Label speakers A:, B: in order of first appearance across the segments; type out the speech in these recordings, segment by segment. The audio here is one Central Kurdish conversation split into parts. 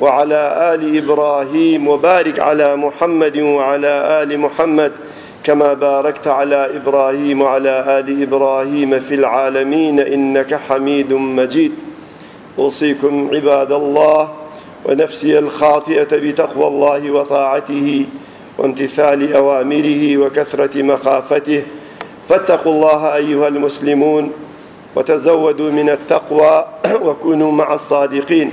A: وعلى آل إبراهيم وبارك على محمد وعلى آل محمد كما باركت على إبراهيم وعلى آل إبراهيم في العالمين إنك حميد مجيد أوصيكم عباد الله ونفسي الخاطئة بتقوى الله وطاعته وامتثال أوامره وكثرة مخافته فاتقوا الله أيها المسلمون وتزودوا من التقوى وكونوا مع الصادقين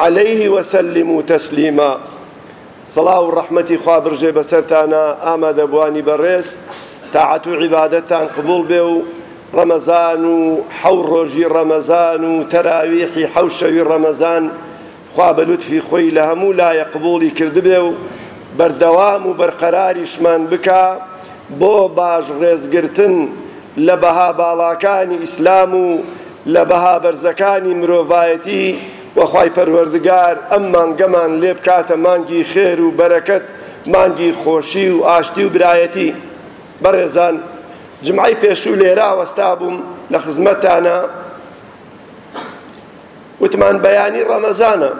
A: علیه و سلموا تسلیما سڵاو و ڕەحمەتی خوا بڕژێ بەسەرتانا ئامادەبووانی بەڕێز تاعەت و عیبادەتتان قبوڵ بێ و ڕەمەزان و حەو ڕۆژی ڕەمەزان و تەراویحی حەو شەوی ڕەمەزان خوا بە لوتفی خۆی لە هەموو لایەک قبوڵی کردبێ و بەردەوام و بەرقەراریشمان بکا بۆ باش ڕێزگرتن لە بەها باڵاکانی ئیسلام و لە بەها بەرزەکانی مرۆڤایەتی و خوای پەروەردگار ئەم مانگەمان لێ بکاتە مانگی خێر و بەرەکەت مانگی خۆشی و ئاشتی و برایەتی بەڕێزان جمعەی پێشوو لێرا وەستابووم لە خزمەتانا وتمان بەیانی ڕەمەزانە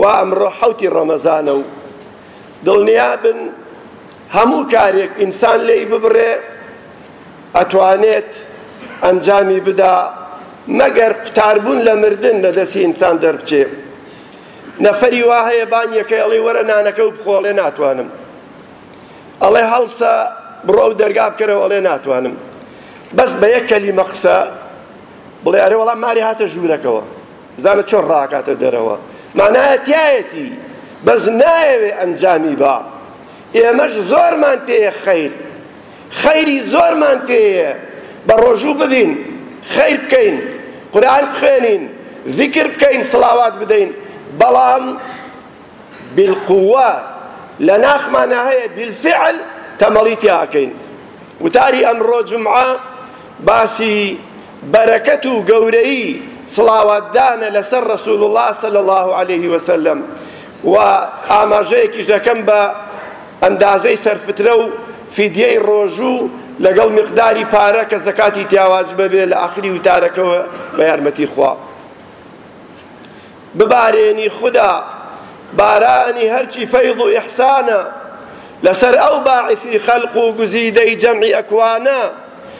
A: و ئەمڕۆ حەوتی ڕەمەزانە و دڵنیا بن هەموو کارێک ئینسان لێی ببڕێ ئەتوانێت ئەنجامی بدا مەگەر قوتاربوون لە مردن لە دەستی ئینسان دەربچێ نەفەری وا هەیە بانگیەکەی ئەڵێ وەرە نانەکە و بخۆ ئەڵێ ناتوانم ئەڵێ هەڵسە بڕۆ و دەرگا بکەرەوە ئەڵێ ناتوانم بەس بە یەک کەلیمە قسە بڵێ ئەرێ وەڵام ماری هاتە ژوورەکەوە بزانە چۆن ڕاکاتە دەرەوە مانایە تایەتی بەس نایەوێ ئەنجامی با ئێمەش زۆرمان پێ خەیر خەیری زۆرمان پێیە بەڕۆژوو ببین خەیر بکەین قورئان بخوێنین زیکر بکەین سڵاوات بدەین بەڵام بالقوە لە ناخمانا هەیە بالفعل تەمەڵی تیا ئەکەین وتاری ئەمڕۆ جمعە باسی بەرەکەت و گەورەی سڵاواتدانە لەسەر رسول الله صلی الله علیه وسلم و ئاماژەیەکیش دەکەم بە ئەندازەی سەرفترە و فیدیەی ڕۆژوو لەگەڵ میقداری پارە کە زەکاتی تیا واجبە بێ لە ئاخری وتارەکەوە بە یارمەتی خوا ببارێنی خودا بارانی هەرچی فەیض و ئیحسانە لەسەر ئەو باعثی خەلق و گزیدەی جەمعی ئەکوانە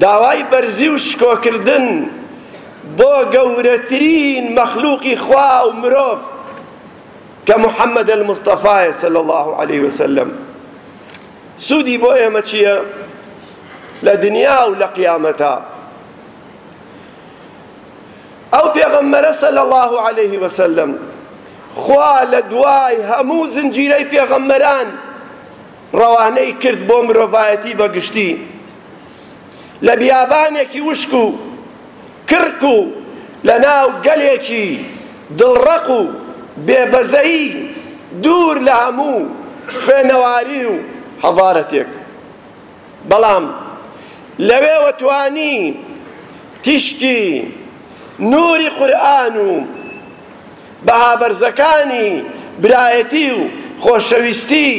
A: داوای بەرزی و شکۆکردن بۆ گەورەترین مەخلوقی خوا و مرۆڤ کە محمد المصطفایە صلی اللە علیە وسلم سوودی بۆ ئێمە چییە لە دنیا و لە قیامەتا ئەو پێغەمبەرە صلی اللە علیه وسلم خوا لە دوای هەموو زنجیرەی پێغەمبەران ڕەوانەی کرد بۆ مرۆڤایەتی بەگشتی لە بیابانێکی وشک و کرک و لە ناو گەلێکی دڵڕەق و بێ بەزەیی دوور لە هەموو خوێنەواری و حەزارەتێک بەڵام لەوێوە توانی تیشکی نووری قورئان و بەها بەرزەکانی برایەتی و خۆشەویستی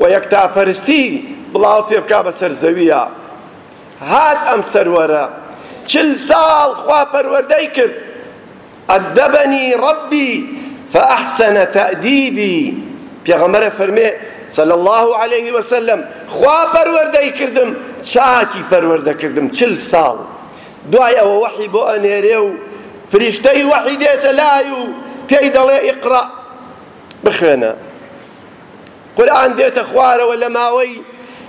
A: و یەکتاپەرستی بڵاوە پێ بکا بەسەر زەویا هات ئەم سەروەرە چل ساڵ خوا پەروەردەی کرد ئەدەبەنی ڕەبی فەئەحسەنە تەئدیبی پێغەمبەرە فەرمێ صلی الله علیه وسلم خوا پەروەردەی کردم چاکی پەروەردە کردم چل ساڵ دوای ئەوە وەحی بۆ ئەنێرێ و فریشتەی وەحی دێتە لای و پێی دەڵێ ئیقڕە، بخوێنە. قورئان دێتە خوارەوە لە ماوەی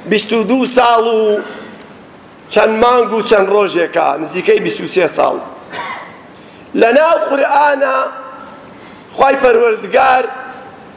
A: بیست و دوو ساڵ و چەند مانگ و چەند ڕۆژێکا، نزیکەی بیست و سێ ساڵ. لەناو قورئانا خوای پەروەردگار،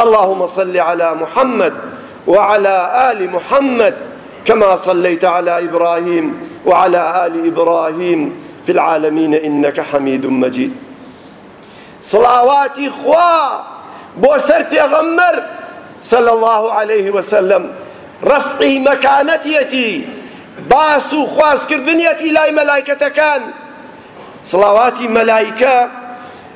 A: اللهم صل على محمد وعلى آل محمد كما صليت على إبراهيم وعلى آل إبراهيم في العالمين إنك حميد مجيد صلواتي خوا بوسر بيغمر صلى الله عليه وسلم رفعي مكانتيتي باسو خواس كردنيتي لاي ملائكة كان صلواتي ملائكة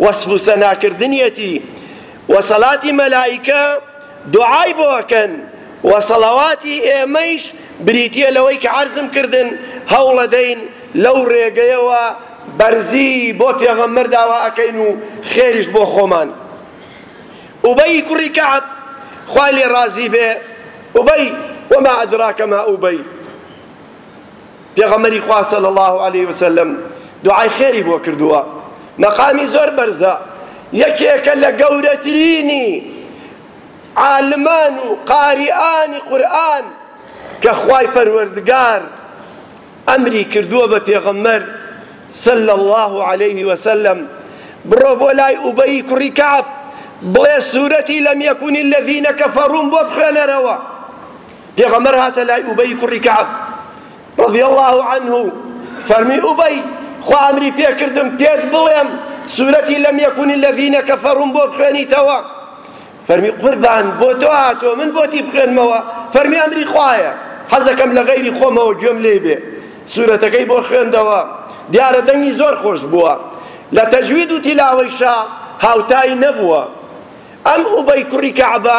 A: وەسف و سەناکردنیەتی و سەلاتی مەلائیکە دوعای بۆ ئەکەن و سەڵەواتی ئێمەیش بریتیە لەوەی کە عەرزم کردن هەوڵەدەین لەو ڕێگەیەوە بەرزی بۆ پێغەمبەر داوا ئەکەین و خێریش بۆ خۆمان ئوبەی کوڕی کەعب خوای لێ ڕازی بێ ئوبەی وما ادراک ما ئوبەی پێغەمبەری خوا صلی اللە علیە وسلم دوعای خێری بۆ کردووە مەقامی زۆر بەرزە یەکێکە لە گەورەترینی عالمان و قاریئانی قورئان کە خوای پەروەردگار ئەمری کردووە بە پێغەمبەر صلی اللە علیه وسلم بڕۆ بۆ لای ئوبەی کوڕی کەعب بڵێ سورەتی لەم یەکونی الذین کەفەڕوم بۆ بخوێنەرەوە پێغەمبەر هاتە لای ئوبەی کوڕی کەعب رضی اللە عنه و فەرمی ئوبەی خوا ئەمری پێکردم پێت بڵێم سورەتی لەم یەکون الذین کەفەڕوم بۆ بخوێنیتەوە فەرمی قوربان بۆ تۆ هاتۆ من بۆتی بخوێنمەوە فەرمی ئەمری خوایە حەزەکەم لە غەیری خۆمەوە گوێم لێ بێ سورەتەکەی بۆ خوێندەوە دیارە دەنگی زۆر خۆش بووە لە تەجوید و تیلاوەیشا هاوتای نەبووە ئەم ئوبەی کوڕی کەعبە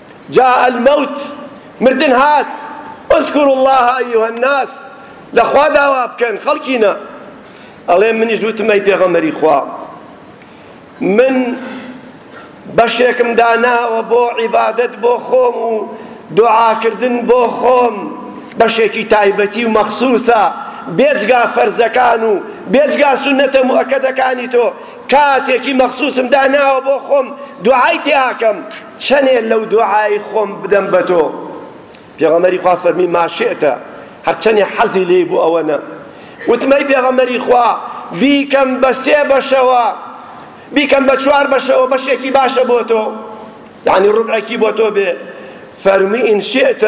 A: جاء الموت، مردن هات، اذکروا اللە ایها الناس، لە خوا داوا بکەن خەڵکینە. ئەڵێ منیش وتم ئەی پێغەمبەری خوا من بەشێکم داناوە بۆ عیبادەت بۆ خۆم و دوعاکردن بۆ خۆم بەشێکی تایبەتی و مەخسوسە بێجگا فەرزەکان و بێجگا سونەتە موئەکەدەکانی تۆ کاتێکی مەخسوسم داناوە بۆ خۆم دوعای تێ ئاکەم چەنێ لەو دۆعای خۆم بدەم بە تۆ پێغەمبەری خوا فەرمی ما شئت هەرچەنێ حەزی لێی بوو ئەوەنە وتم ئەی پێغەمبەری خوا بیکەم بە سێ بەشەوە بیکەم بە چوار بەشەوە بەشێکی باشە بۆ تۆ یعنی ڕبعێکی بۆ تۆ بێ فەرمی ئین شئت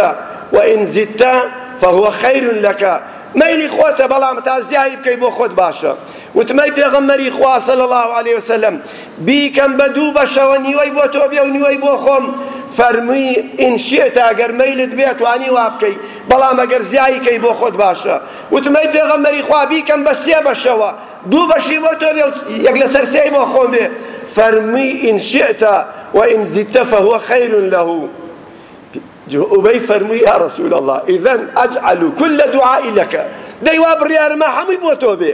A: و ئین زدت فهو خیر لك مەیلی خۆتە بەڵام تا زیایی بکەی بۆ خۆت باشە وتمەی پێغەمبەری خوا صلی الله علیه وسلم بیکەم بە دوو بەشەوە نیوەی بۆ تۆ بێ و نیوەی بۆ خۆم فەرمووی ان شئت گەر مەیلت بێ توانی وا بکەی بەڵام گەر زیایی کەی بۆ خۆت باشە وتم ئەی پێغەمبەری خوا بیکەم بە سێ بەشەوە دوو بەشی بۆ تۆ بێ و یەک لەسەر سێی بۆ خۆم بێ فەرمووی ان شئت وان زدت فهو خیر له ئوبەی فەرمووی یا رسول الله اذا اجعل كل دعاء لك دەی وا بڕیارمە هەمووی بۆ تۆ بێ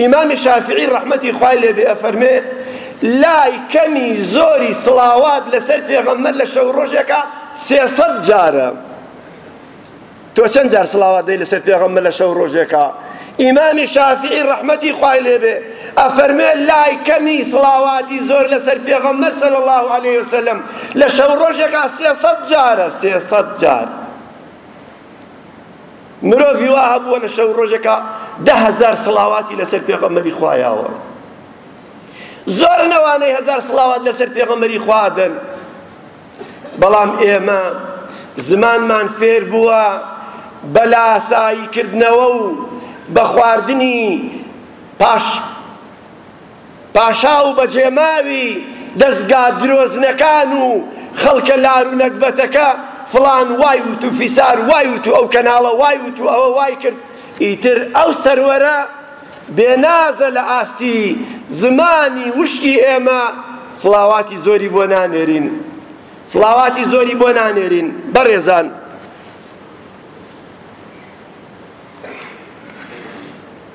A: ئیمامی شافیعی ڕەحمەتی خوای لێ بێ ئەفەرمێ، لای کەمی زۆری سڵاوات لەسەر پێغەمبەر لە شەو ڕۆژێکا سێ سەد جارە. تۆ چەند جار سڵاوات دەی لەسەر پێغەمبەر لە شەو ڕۆژێکا؟ ئیمامی شافیعی ڕەحمەتی خوای لێ بێ ئەفەرمێ، لای کەمی سڵاواتی زۆر لەسەر پێغەمبەر صلی الله علیه وسلم لە شەو ڕۆژێکا سێ سەد جارە، سێ سەد جار. مرۆڤی وا هەبووە لە شەو ڕۆژێکا دە هەزار سڵاواتی لەسەر پێغەمبەری خوا یاوە زۆر نەوانەی هەزار سڵاوات لەسەر پێغەمبەری خوا دەن بەڵام ئێمە زمانمان فێر بووە بە لاسایی کردنەوە و بە خواردنی پاش پاشا و بەجێماوی دەزگا درۆزنەکان و خەڵکە لارو نەگبەتەکە فڵان وای وت و فیسار وای وت و ئەو کەناڵە وای وت و ئەوە وای کرد ئیتر ئەو سەروەرە بێنازە لە ئاستی زمانی وشکی ئێمە سڵاواتی زۆری بۆ نانێرین سڵاواتی زۆری بۆ نانێرین بەڕێزان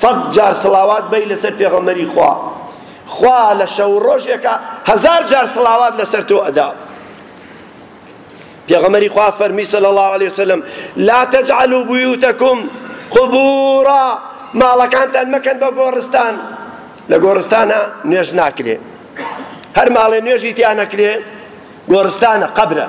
A: سەد جار سڵاوات بەی لەسەر پێغەمبەری خوا خوا لە شەو ڕۆژێکە هەزار جار سڵاوات لەسەر تۆ ئەدا پێغەمبەری خوا فەرمی صلی الله علیه وسلم لا تجعلوا بيوتكم قبورا ماڵەکانتان مەکەن بە گۆڕستان لە گۆڕستانە نوێژ ناکرێ هەر ماڵێ نوێژی تیا نەکرێ گۆڕستانە قەبرە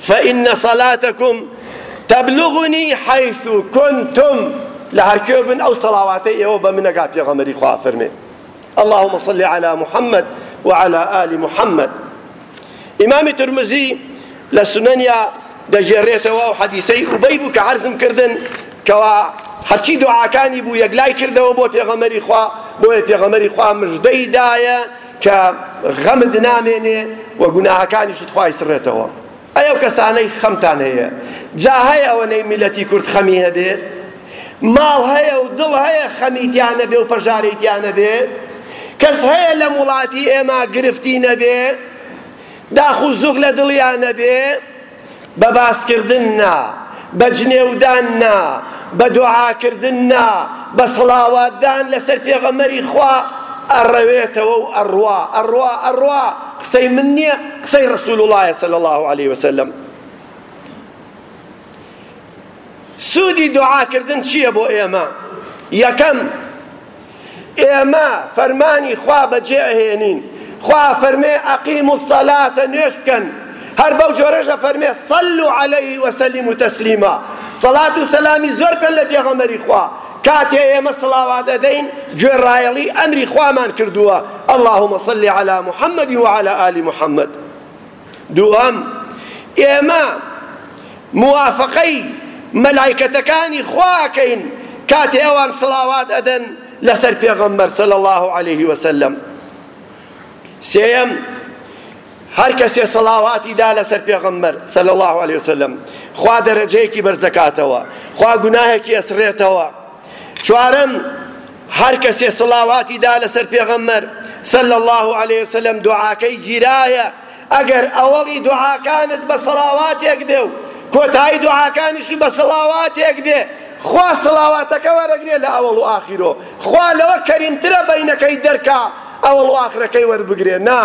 A: فان صلاتکم تبلغنی حیث کنتم لە هەرکوێ بن ئەو سەڵاواتەی ئێوە بە من ئەگات پێغەمبەری خوا ئەفەرمێ اللهم صل على محمد وعلى آل محمد ئیمامی ترمزی لە سنەنیا دەگێڕێتەوە و حەدیسەی ئوبەی بوو کە عەرزم کردن کەوا هەرچی دوعاکانی بوو یەکلای کردەوە بۆ پێغەمەری خوا بۆیە پێغەمەری خوا مژدەی دایە کە غەمت نامێنێ و گوناهەکانیشت خوا ئەیسڕێتەوە ئەی ئەو کەسانەی خەمتان هەیە جا هەیە ئەوەنەی میلەتی کورد خەمی هەبێ ماڵ هەیە و دڵ هەیە خەمی تیا نەبێ و پەژارەی تیا نەبێ کەس هەیە لەم وڵاتی ئێمە گرفتی نەبێ داخ و زوغ لە دڵیان نەبێ بە باسکردن نا بە جنێودان نا بە دوعاکردن نا بە سڵاواتدان لەسەر پێغەمەری خوا ئەڕەوێتەوە و ئەڕوا ئەڕوا ئەڕوا قسەی من نییە قسەی ڕسول وڵایە سەل الله عليه وسلم سوودی دوعاکردن چییە بۆ ئێمە یەکەم ئێمە فەرمانی خوا بەجێ ئەهێنین، خوا ئەفەرمێ، اقیموا الصلاة، نوێژ بکەن، هەر بەو جۆرەش ئەفەرمێ، صلوا علیه وسلموا تسلیما، سەڵات و سەلامی زۆر بکەن لە پێغەمبەری خوا، کاتێ ئێمە سڵاوات ئەدەین گوێڕایەڵی ئەمری خوامان کردووە، اللهم صل علی محمد وعلی آل محمد. دووەم، ئێمە موافەقەی مەلایکەتەکانی خوا ئەکەین کاتێ ئەوان سڵاوات ئەدەن لەسەر پێغەمبەر صلی اللە علیه وسلم. سێیەم، هەر کەسێ سڵاواتی دا لەسەر پێغەمبەر صلی اللە علیه وسلم خوا دەرەجەیەکی بەرز دەکاتەوە، خوا گوناهێکی ئەسڕێتەوە. چوارەم، هەر کەسێ سڵاواتی دا لەسەر پێغەمبەر، صلی اللە علیە وسلم، دوعاکەی گیرایە، ئەگەر ئەوەڵی دوعاکانت بە سڵاواتێک بێ و کۆتایی دوعاکانیشی بە سڵاواتێک بێ، خوا سڵاواتەکە وەرەگرێ لە ئەوەڵ و ئاخیرۆ، خوا لەوە کەریمترە بەینەکەی دەرکا ئەوەڵ و ئاخرەکەی وەربگرێ، نا.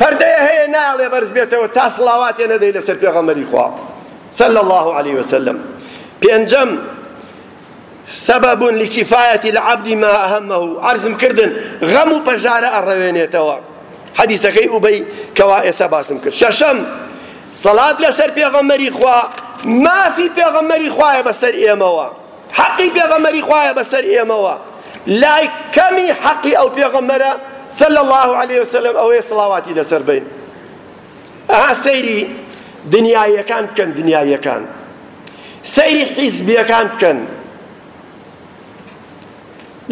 A: پەردەیە هەیە نایەڵێ بەرزبێتەوە تا سڵاواتێ نەدەی لەسەر پێغەمبەری خوا صلی الله علیه وسلم پێنجەم سبب لكفاية العبد ما أهمه عرضم کردن غم و پەژارە ئەڕەوێنێتەوە حەدیسەکەی ئوبەی کەوا ئێستا باسم کرد شەشەم سەڵات لەسەر پێغەمەری خوا مافی پێغەمەری خوایە بەسەر ئێمەوە حەقی پێغەمبەری خوایە بەسەر ئێمەوە لای کەمی حەقی ئەو پێغەمبەرە صلی اللە علیە وسلم ئەوەیە سڵاواتی لەسەر بین ئەها سەیری دنیاییەکان بکەن دنیاییەکان سەیری حیزبیەکان بکەن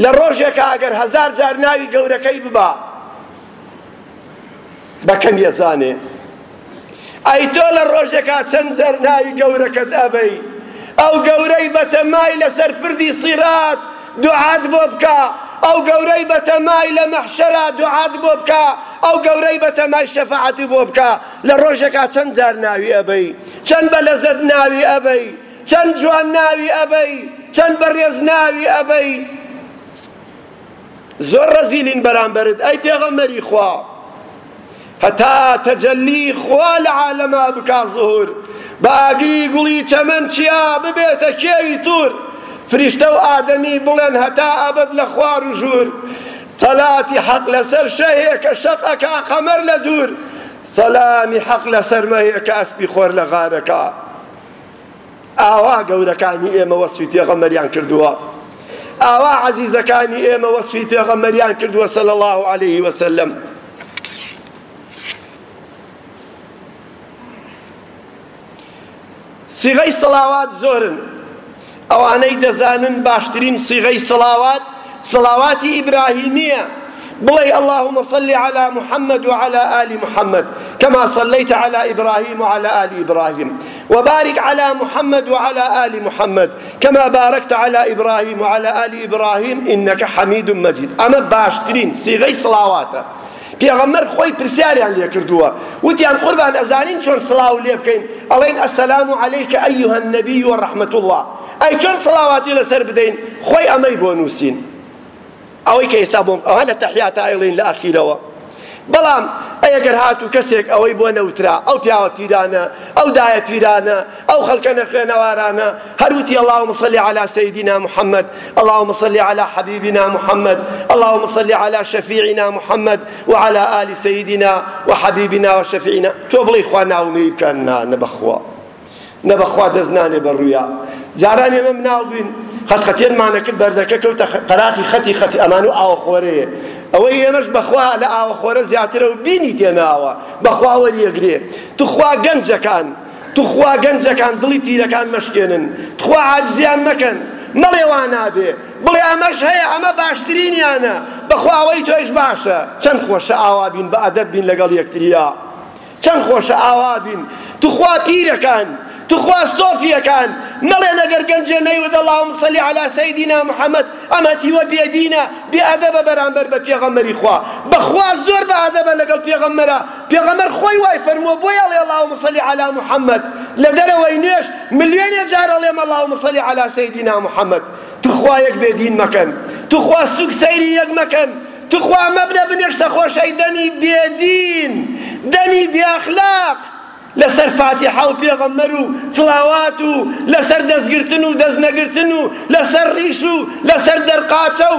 A: لە ڕۆژێکە ئەگەر هەزار جار ناوی گەورەکەی ببا بە کەمی ئەزانێ ئەی تۆ لە ڕۆژێکا چەند جار ناوی گەورەکەت ئەبەی ئەو گەورەی بەتەمای لەسەر پردی سیرات دوعات بۆ بکا ئەو گەورەی بەتەمای لە مەحشەرا دوعات بۆ بکا ئەو گەورەی بەتەمای شەفاعەتی بۆ بکا لە ڕۆژێکا چەند جار ناوی ئەبەی چەند بە لەزەت ناوی ئەبەی چەند جوان ناوی ئەبەی چەند بەڕێز ناوی ئەبەی زۆر ڕەزیلین بەرامبەرت ئەی پێغەمبەری خوا هەتا تەجەلی خوا لە عالەما بکا زوهور بە ئاگری گوڵی چەمەن چیا ببێتە کێوی تور فریشتە و ئادەمی بڵێن هەتا ئەبەد لە خوار و ژوور سەلاتی حەق لەسەر شەهێ کە شەق ئەکا قەمەر لە دوور سەلامی حەق لەسەر مەهێ کە ئەسپی خۆر لە غارەکە ئاوا گەورەکانی ئێمە وەسفی پێغەمبەریان کردووە ئاوا عەزیزەکانی ئێمە وەسفی پێغەمبەریان کردووە صلی الله علیه وسلم صیغەی سەڵاوات زۆرن ئەوانەی دەزانن باشترین صیغەی سەڵاوات سڵاواتی ئیبراهیمیە بڵێ اللهم صل على محمد وعلى آل محمد كما صليت على إبراهيم وعلى آل إبراهيم وبارك على محمد وعلى آل محمد كما باركت على إبراهيم وعلى آل إبراهيم إنك حميد مجيد أما باشترين صيغي صلاواته پێغەمبەر خۆی پرسیاریان لێ کردووە وتیان قوربان ئەزانین چۆن سڵاو لێ بکەین ئەڵێن السلام علیک ایها النبی و رحمت اللە ئەی چۆن سڵاواتی لەسەر بدەین خۆی ئەمەی بۆ نووسین ئەوەی کە ئێستا بۆم ئەوە لە تەحیات ئەیڵین لە ئەخیرەوە بەڵام ئەگەر هاتوو کەسێک ئەوەی بۆ نەوترا ئەو پیاوە پیرانە ئەو دایە پیرانە ئەو خەڵکە نەخوێنەوارانە هەر وتی اللهم صل علی سیدنا محمد اللهم صل علی حبیبنا محمد اللهم صل علی شفیعنا محمد وعلى آل سیدنا وحبیبنا وشفیعنا تۆ بڵێ خوا ناومێی بکەن نا نەبەخوا نەبەخوا دەست نانێ بە ڕوویا جاران ئێمە مناڵ بووین خەتخەتێنمانە کرد بەردەکە کەوتە قەراخی خەتی خەتی ئەمان و ئاوەخۆرەیە ئەوەی ئێمەش بەخوا لە ئاوەخۆرە زیاترە و بینی تێناوە بەخوا وەریەگرێ توخوا گەنجەکان تخوا گەنجەکان دڵی پیرەکان مەشکێنن تخوا عاجزیان مەکەن مەڵێ وا نابێ بڵێ ئەمەش هەیە ئەمە باشترینیانە بەخوا ئەوەی تۆیش باشە چەند خۆشە ئاوا بین بە ئەدەب بین لەگەڵ یەکتریا چەند خۆشە ئاوا بین تخوا پیرەکان تخوا سۆفیەکان نەڵێن ئەگەر گەنجێ نەیوت اللهم صل على سیدنا محمد ئەم هەتیوە بێدینە بێئەدەبە بەرامبەر بە پێغەمبەری خوا بەخوا زۆر بە ئەدەبە لەگەڵ پێغەمبەرە پێغەمبەر خۆی وای فەرمووە بۆیە ئەڵێ اللهم صل علی محمد لە دەرەوەی نوێژ ملیۆنێ جار ئەڵێم اللهم صل علی سیدنا محمد توخوا یەک بێدین مەکەن توخوا سوک سەیری یەک مەکەن توخوا مەبنە بنێشتە خۆشەی دەمی بێدین دەمی بێاخلاق لەسەر فاتیحە و پێغەمبەر و سڵاوات و لەسەر دەستگرتن و دەستنەگرتن و لەسەر ڕیش و لەسەر دەرقاچە و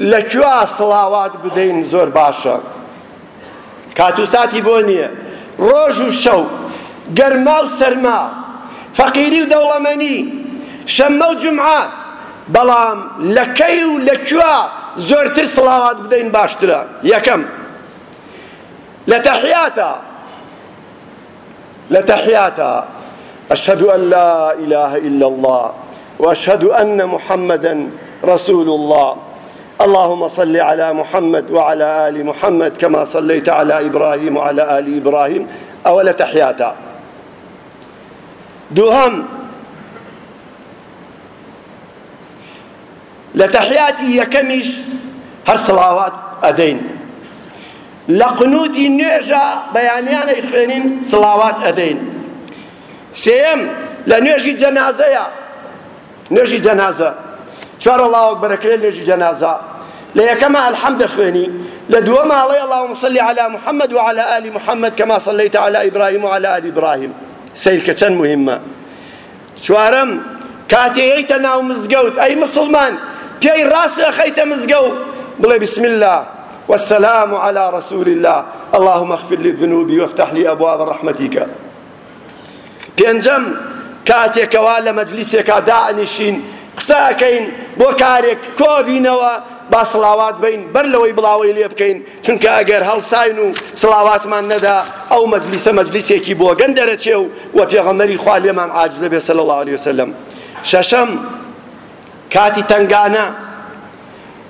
A: لە کوا سڵاوات بدەین زۆر باشە کات و ساتی بۆ نییە ڕۆژ و شەو گەرما و سەرما فەقیری و دەوڵەمەنی شەممە و جومعە بەڵام لە کەی و لە کوا زۆرتر سڵاوات بدەین باشترە یەکەم لە تەحیاتە لتحياتا أشهد أن لا إله إلا الله وأشهد أن محمدا رسول الله اللهم صل على محمد وعلى آل محمد كما صليت على إبراهيم وعلى آل إبراهيم أول تحياتا دوهم لە تەحیاتی یەکەمیش هەر سڵاوات ئەدەین لە قنوتی نوێژە بەیانیان ئەیخوێنین سڵاوات ئەدەین سێیەم لە نوێژی جەنازەیە نوێژی جەنازە چوار الله اکبر کرێ نوێژی جنازە لە یەکەمە الحمد خوێنی لە دووەمە ئەڵێ اللهم صل على محمد وعلى آل محمد كما صليت على إبراهيم وعلى آل إبراهيم سیر کە چەند مهمە چوارەم، کاتێ یەیتە ناو مزگەوت ئەی موسڵمان پێی ڕاست ئەخەیتە مزگەو بڵێ بسم اللە والسلام علی رسول اللە اللهم اغفر لی ذنوبی وافتح لی ابواب رحمتک پێنجەم، کاتێ کەوا لە مەجلیسێکا دائەنیشین قسە ئەکەین بۆ کارێک کۆبینەوە با سڵاوات بەین بەر لەوەی بڵاوەی لێ بکەین چونکە ئەگەر هەڵساین و سڵاواتمان نەدا ئەو مەجلیسە مەجلیسێکی بۆگەن دەرەچێ و وە پێغەمبەری خوا لێمان عاجز دەبێت صلی الله علیه وسلم شەشەم کاتی تەنگانە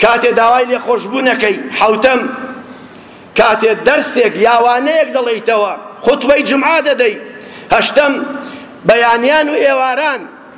A: کاتێ داوای لێخۆشبوونەکەی حەوتەم کاتێ دەرسێک یاوانەیەک دەڵێیتەوە خوتبەی جمعە دەدەی هەشتەم بەیانیان و ئێواران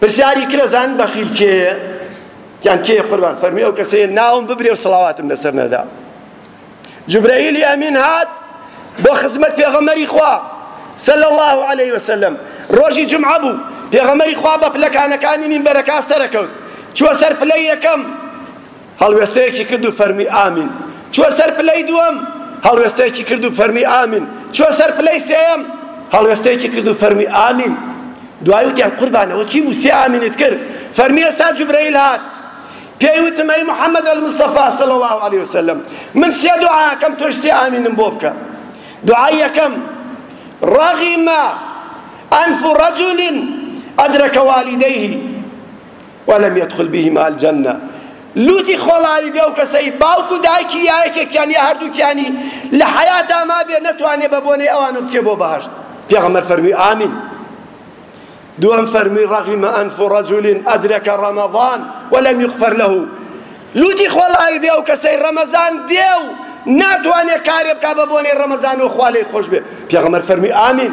A: پرسیاری کرا زان بەخیل کێیە یان کێ قوربان فەرمی ئەو کەسەیە ناوم ببرێ و سڵاواتم لەسەر نەدا جبرائیلی ئەمین هات بۆ خزمەت پێغەمەری خوا صلی الله علیه وسلم ڕۆژی جمعە بوو پێغەمەری خوا بە پلەکانەکانی مینبەرەکە سەرەکەوت چوە سەر پلەی یەکەم هەڵوێستەیەکی کرد و فەرمی ئامین چووە سەر پلەی دووەم، هەڵوێستەیەکی کرد و فەرمی ئامین چووە سەر پلەی سێیەم، هەڵوێستەیەکی کرد و فەرمی ئامین دوایی وتیان قوربان ئەوە چی بوو سێ ئامینت کرد فەرمی ئێستا جوبرەیل هات پێی وتم ئەی محەممەد المستەفا صلی الله علیه وسلم من سێ دوعاکەم تۆش سێ ئامینم بۆ بکە دوعای یەکەم رغم أنف رجل أدرك والديه ولم یدخل بهما الجنە لوتی خۆڵایی بێ ئەو کەسەی باوک و دایکی یا یەکێکیان یا هەردووکیانی لە حەیاتا مابێ نەتوانێ بە بۆنەی ئەوانە بچێ بۆ بەهەشت پێغەمبەر فەرمووی ئامین دووەم فەرمی ڕەغیم ئەنف و ڕەجولین ئەدرەکە ڕەمەضان وەلەم یغفر لەه لوتی خۆڵایی بێ ئەو کەسەی ڕەمەزان دێ و ناتوانێ کارێ بکا بە بۆنەی ڕەمەزان و خوا لێی خۆش بێ پێغەمبەر فەرمی ئامین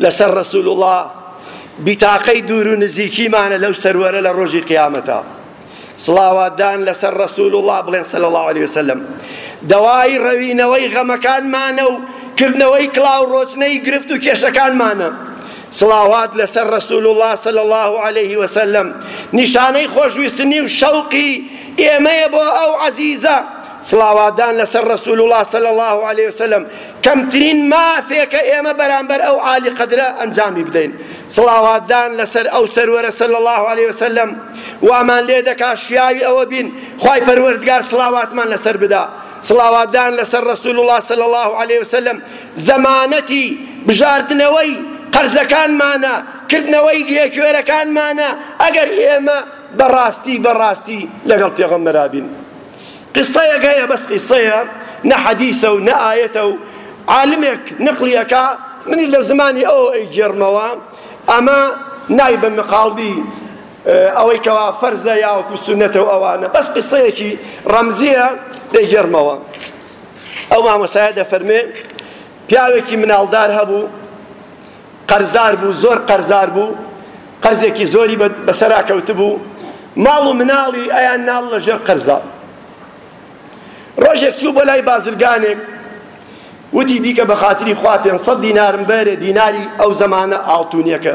A: لەسەر رسول اللە بیتاقەی دوور و نزیکیمانە لەو سەروەرە لە ڕۆژی قیامەتا سڵاواتدان لەسەر رسول اللە بڵێن صلی الله علیه وسلم دەوای ڕەوینەوەی غەمەکانمانە و کردنەوەی کڵاو ڕۆچنەی گرفت و کێشەکانمانە سڵاوات لەسەر ڕسول الله صلی الله عليه وسلم نیشانەی خۆشویستنی و شەوقی ئێمەیە بۆ ئەو عەزیزە سڵاواتدان لەسەر ڕسول الله صلی الله عليه وسلم کەمترین مافێکە ئێمە بەرامبەر ئەو عالی قەدرە ئەنجامی بدەین سڵاواتدان لەسەر ئەو سەروەرە صلی الله علیه وسلم وامان لێ دەکا شیاوی ئەوە بین خوای پەروەردگار سڵاواتمان لەسەر بدا سڵاواتدان لەسەر رسول الله صلی الله علیه وسلم زەمانەتی بژاردنەوەی قەرزەکانمانە کردنەوەی گرێکوێرەکانمانە ئەگەر ئێمە بەڕاستی بەڕاستی لەگەڵ پێغەمبەرا بین قسەیەک هەیە بەس قسەیە نە حەدیسە و نە ئایەتە و عالمێک نقلی ئەکا منی لە زمانی ئەوە ئەیگێڕمەوە ئەمە نای بە مقاڵبی ئەوەی کەوا فەرزە یاوەکو سونەتە و ئەوانە بەس قسەیەکی ڕەمزیە دەیگێڕمەوە ئەو مامۆسایە دەفەرمێ پیاوێکی مناڵدار هەبوو قەرزار بوو، زۆر قەرزار بوو، قەرزێکی زۆری بەسەرا کەوتبوو، ماڵ و مناڵی ئەیان ناڵ لە ژێر قەرزا. ڕۆژێک چوو بۆ لای بازرگانێک، وتی بیکە بە خاتری خوا پێنج سەد دینارم بەرێ، دیناری ئەو زەمانە ئاڵتونیەکە.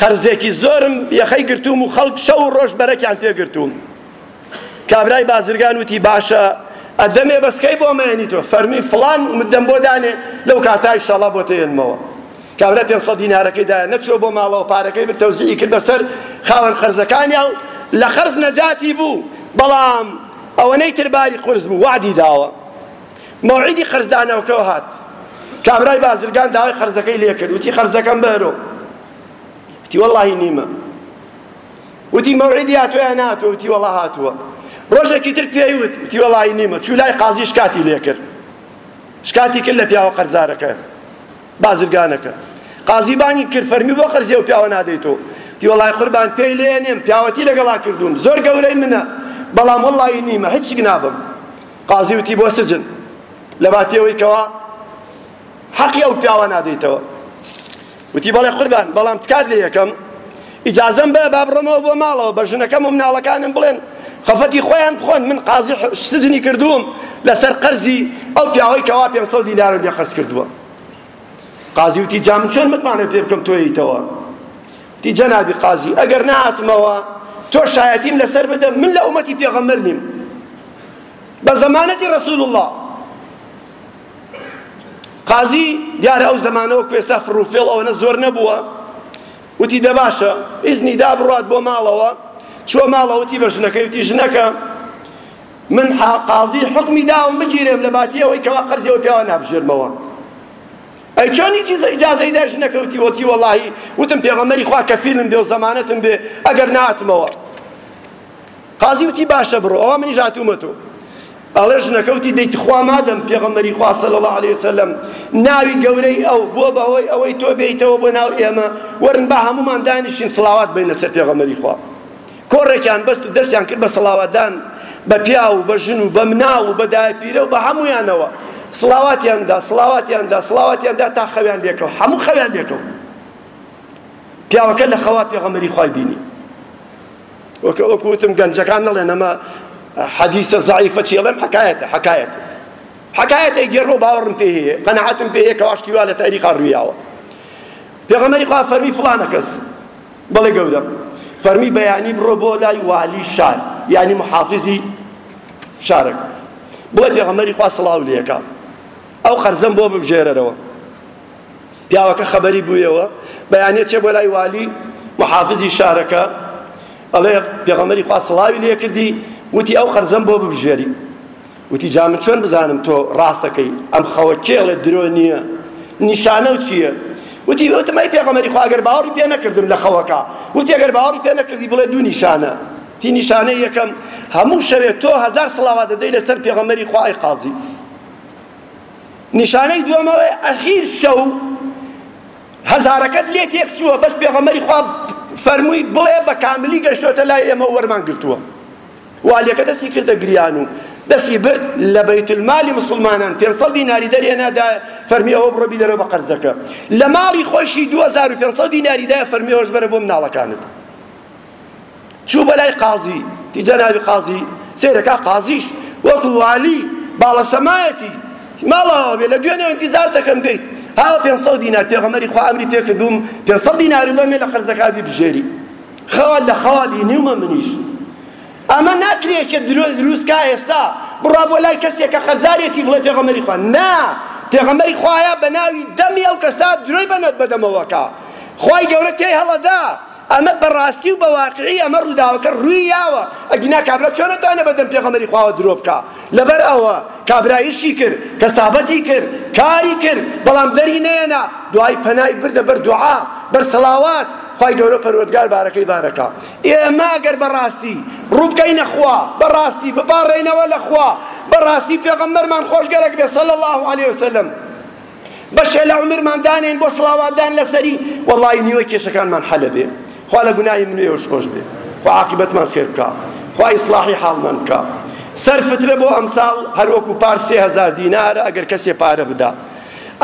A: قەرزێکی زۆرم یەخەی گرتووم و خەڵک شەو و ڕۆژ بەرەکیان پێ گرتووم. کابرای بازرگان وتی باشە ئەدەمێ بەس کەی بۆ مەیەنی تۆ فەرمی فڵان مدەم بۆ دانێ لەو کاتە ئیشاڵا بۆ تێنمەوە کابرا پێنج سەد دینارەکەی دایە نەچووە بۆ ماڵەوە پارەکەی برد تەوزیعی کرد بەسەر خاوەن قەرزەکانیا و لە قەرز نەجاتی بوو بەڵام ئەوەنەی تر باری قورس بوو وعدی داوە مەوعیدی قەرزدانەوەکەەوە هات کابرای بازرگان داوای قەرزەکەی لێکرد وتی قەرزەکەم بەرۆ وتی وەڵی نیمە وتی مەوعیدی هاتووە یا نەهاتووە؟ وتی وەڵا هاتووە. ڕۆژێکی تر پێی وت، وتی وەڵایی نیمە. چوو لای قازی شکاتی لێ کرد. شکاتی کرد لە پیاوە قەرزارەکە، بازرگانەکە. قازی بانگی کرد، فەرمی بۆ قەرزی ئەو پیاوە نادەی تۆ؟ وتی وەڵای قوربان پێی لێ نێم، پیاوەتی لەگەڵا کردووم، زۆر گەورەی منە، بەڵام وەڵایی نیمە، هیچیک نابەم. قازی وتی بۆ سجن، لەباتی ئەوەی کەوا حەقی ئەو پیاوە نادەیتەوە. وتی بەڵێ قوربان بەڵام تکات لێ یەکەم ئیجازەم بە با بڕۆمەوە بۆ ماڵەوە بە ژنەکەم و مناڵەکانم بڵێن خەفەتی خۆیان بخۆن من قازی سجنی کردووم لەسەر قەرزی ئەو پیاوەی کەوا پێنج سەد دینارم لێ قەرز کردووە قازی وتی جا من چۆن متمانە پێ بکەم تۆیتەوە وتی جەنابی قازی ئەگەر نهاتمەوە تۆ شایەتیم لەسەر بدە من لە ئومەتی پێغەمبەر نیم بە زەمانەتی رسول الله قازی دیارە ئەو زەمانە وەکو ئێستا فڕوفێڵ ئەوەنە زۆر نەبووە وتی دە باشە ئیزنی دا بڕات بۆ ماڵەوە چووە ماڵەوە وتی بە ژنەکەی وتی ژنەکە من قازی حکمی داوم بگیرێم لە باتی ئەوەی کەوا قەرزی ئەو پیاوە نابژێرمەوە ئەی چۆن هیچی ئیجازەی دا ژنەکە وتی وتی وەڵاهی وتم پێغەمبەری خوا کەفیلم بێ و زەمانەتم بێ ئەگەر ناتمەوە قازی وتی باشە بڕۆ ئەوا منیش هاتوومەتۆ ئەڵێ ژنەکە وتی دەی تخوا مادەم پێغەمبەری خوا صلی الله علیه وسلم ناوی گەورەی ئەو بووە بەهۆی ئەوەی تۆ بێیتەوە بۆ ناو ئێمە وەرن با هەموومان دانیشین سڵاوات بین لەسەر پێغەمبەری خوا کۆڕێکیان بەست و دەستیان کرد بە سڵاواتدان بە پیاو و بە ژن و بە مناڵ و بە دایپیرە و بە هەمویانەوە سڵاواتیان دا سڵاواتیان دا سڵاواتیان دا تا خەویان لێکەوە هەموو خەویان لێکەوە پیاوەکە لە خەوا پێغەمبەری خوای بینی وەکە وەکو وتم گەنجەکان نەڵێن ئەمە حەدیسە زەعیفە چی ئەڵێم حەکایەتە حەکایەتە حەکایەتە گێڕ و باوەڕم پێ هەیە قەناعەتم پێ هەیە کە واشکی وا لە تاریخا ڕوویاوە پێغەمەری خوا فەرمی فڵانە کەس بەڵێ گەورە فەرمی بەیانی بڕۆ بۆ لای والی شار یعنی محافظی شارەکە بۆ پێغەمەری خوا سڵاو لێکە ئەو قەرزەم بۆ ببژێرەرەوە پیاوەکە خەبەری بوویەوە بەیانیە چێ بۆ لای والی محافزی شارەکە ئەڵێ پێغەمبەری خوا سڵاوی لێ کردی وتی ئەو قەرزەم بۆ ببژێری وتی جا من چۆن بزانم تۆ ڕاستەکەی ئەم خەوە کێڵێ درۆ نییە نیشانە و چییە وتی وتم ئەی پێغەمبەری خوا ئەگەر باوەڕی پێ نەکردم لە خەوەکە وتی ئەگەر باوەڕی پێ نەکردی بڵێ دوو نیشانە تی نیشانەی یەکەم هەموو شەوێ تۆ هەزار سڵاوا دەدەی لەسەر پێغەمبەری خوا ئەی قازی نیشانەی دووەمەوە ئەخیر شەو هەزارەکەت لێ تێک چووە بەس پێغەمەری خوا فەرمووی بڵێ بە کاملی گەشتۆتە لای ئێمە وەرمان گرتووە والیەکە دەستی کردە گریان و دەستی برد لە بەیت المالی مسلمانان 500 دیناری دەرێنا دا فەرمی ئەوە بڕۆ بیدەرەوە بە قەرزەکە لە ماڵی خۆشی 2500 دیناری دا فەرمی ئەوەش بەرە بۆ مناڵەکانت چوو بە لای قازی ی جەنابی قازی سەیرە کا قازیش وەکو والی باڵەسەمایەتی ماڵەوە بێ لە دوێنێ ئینتیزار دەکەم بێیت هاوە پێنج سەد دینار پێغەمبەری خوا ئەمری پێ کردووم پێنج سەد دیناری بەمێ لە قەرزەکە ببژێری خەوا لە خەوا بینیومە منیش ئەمە ناکرێت کە دروستکە ئێستا بڕا بۆ لای کەسێک کە خەزارێتی بڵێ پێغەمەری خوا نا پێغەمەری خوایە بە ناوی دەمی ئەو کەسا درۆی بەنەت بەدەمەوەکە خوای گەورە تێی هەڵەدا ئەمە بەڕاستی و بە واقعی ئەمە ڕووداوەکە ڕووی یاوە ئەگینا کابرا چۆن ئەتوانێ بە دەم پێغەمبەری خواوە درۆ بکا لەبەر ئەوە کابرا ئیشی کرد کەسابەتی کرد کاری کرد بەڵام دەری نەیەنا دوای پەنای بردە بەر دوعا بەر سەڵاوات خوای گەورە پەروەردگار بارەکەی بارەکە ئێمە گەر بەڕاستی ڕووبکەینە خوا بەڕاستی بپاڕێینەوە لە خوا بەڕاستی پێغەمبەرمان خۆش گەرەک بێ صلی الله علیه وسلم بەشێ لە عومرمان دانێن بۆ سڵاواتدان لەسەری وەڵی نیوەی کێشەکانمان حەلە بێ خوا لە گوناهی من وێوەش خۆش بێ خوا عاقبەتمان خێر بکە خوا ئیسلاحی حاڵمان بکە سەر فترە بۆ ئەمساڵ هەروەکو پار سێ هەزار دینارە ئەگەر کەسێ پارە بدا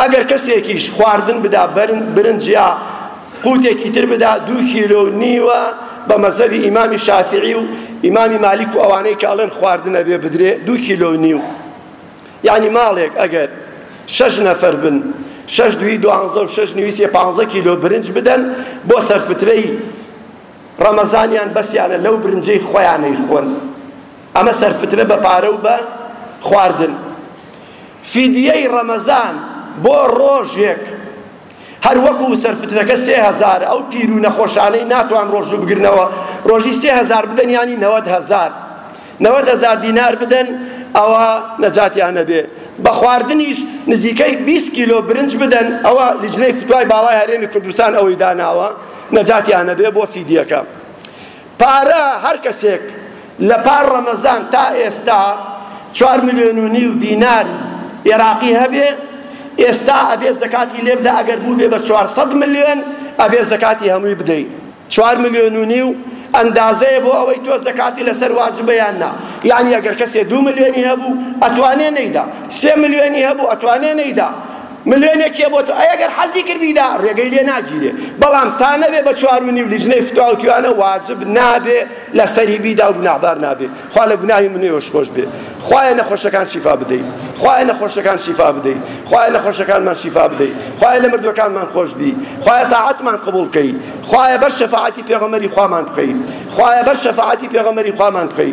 A: ئەگەر کەسێکیش خواردن بدا برنج یا قوتێکی تر بدا دوو کیلۆ نیوە بە مەزەبی ئیمامی شافعی و ئیمامی مالیک و ئەوانەی کە ئەڵێن خواردنە بێ بدرێ دوو کیلۆ نیو یانی ماڵێک ئەگەر شەش نەفەر بن شەش دووی دوانزە و شەش نوی سێ پانزە کیلۆ برنج بدەن بۆ سەرفترەی ڕەمەزانیان بەسیانە لەو برنجەی خۆیانەی خۆن ئەمە سەرفترە بە پارە و بە خواردن فیدیەی ڕەمەزان بۆ ڕۆژێک هەر وەکو سەرفترەکە سێ هەزارە ئەو پیر و نەخۆشانەی ناتوان ڕۆژوو بگرنەوە ڕۆژی سێ هەزار بدەن یانی نەوەد هەزار نەوەد هەزار دینار بدەن ئەوە نەجاتیانە بێ بە خواردنیش نزیکەی 20 کیلۆ برنج بدەن ئەوە لیجنەی فتوای باڵای هەرێمی کوردستان ئەوەی داناوە نەجاتیانە بێ بۆ فیدیەکە پارە هەر کەسێک لە پار ڕەمەزان تا ئێستا چوار ملیۆن و نیو دینار ئێراقی هەبێ ئێستا ئەبێ زەکاتی لێ بدە ئەگەر بووبێ بە چوار سەد ملیۆن ئەبێ زەکاتی هەمووی بدەی چوار ملیۆن و نیو ئەندازەیە بۆ ئەوەی تۆ زەکاتی لەسەر واجبە یان نا یعنی ئەگەر کەسێ دوو ملیۆنی هەبوو ئەتوانێ نەیدا سێ ملیۆنی هەبوو ئەتوانێ نەیدا ملێۆنێک یە بۆ تۆ ئەی ئەگەر حەزی کرد بیدا ڕێگەی لێ ناگیرێ بەڵام تا نەبێ بە چوار و نیو لیژنەی فتوا و توانە واجب نابێ لەسەری بیدا و گوناهبار نابێ خوا لە گوناهی من نوێش خۆش بێ خوایە نەخۆشەکان شیفا بدەی خوایە نەخۆشەکان شیفا بدەی خوایە نەخۆشەکانمان شیفا بدەی خوایە لە مردوەکانمان خۆش بی خوایە تاعەتمان قبول کەی خوایە بەر شەفاعەتی پێغەمەری خوامان بخەی خوایە بەر شەفاعەتی پێغەمەری خوامان بخەی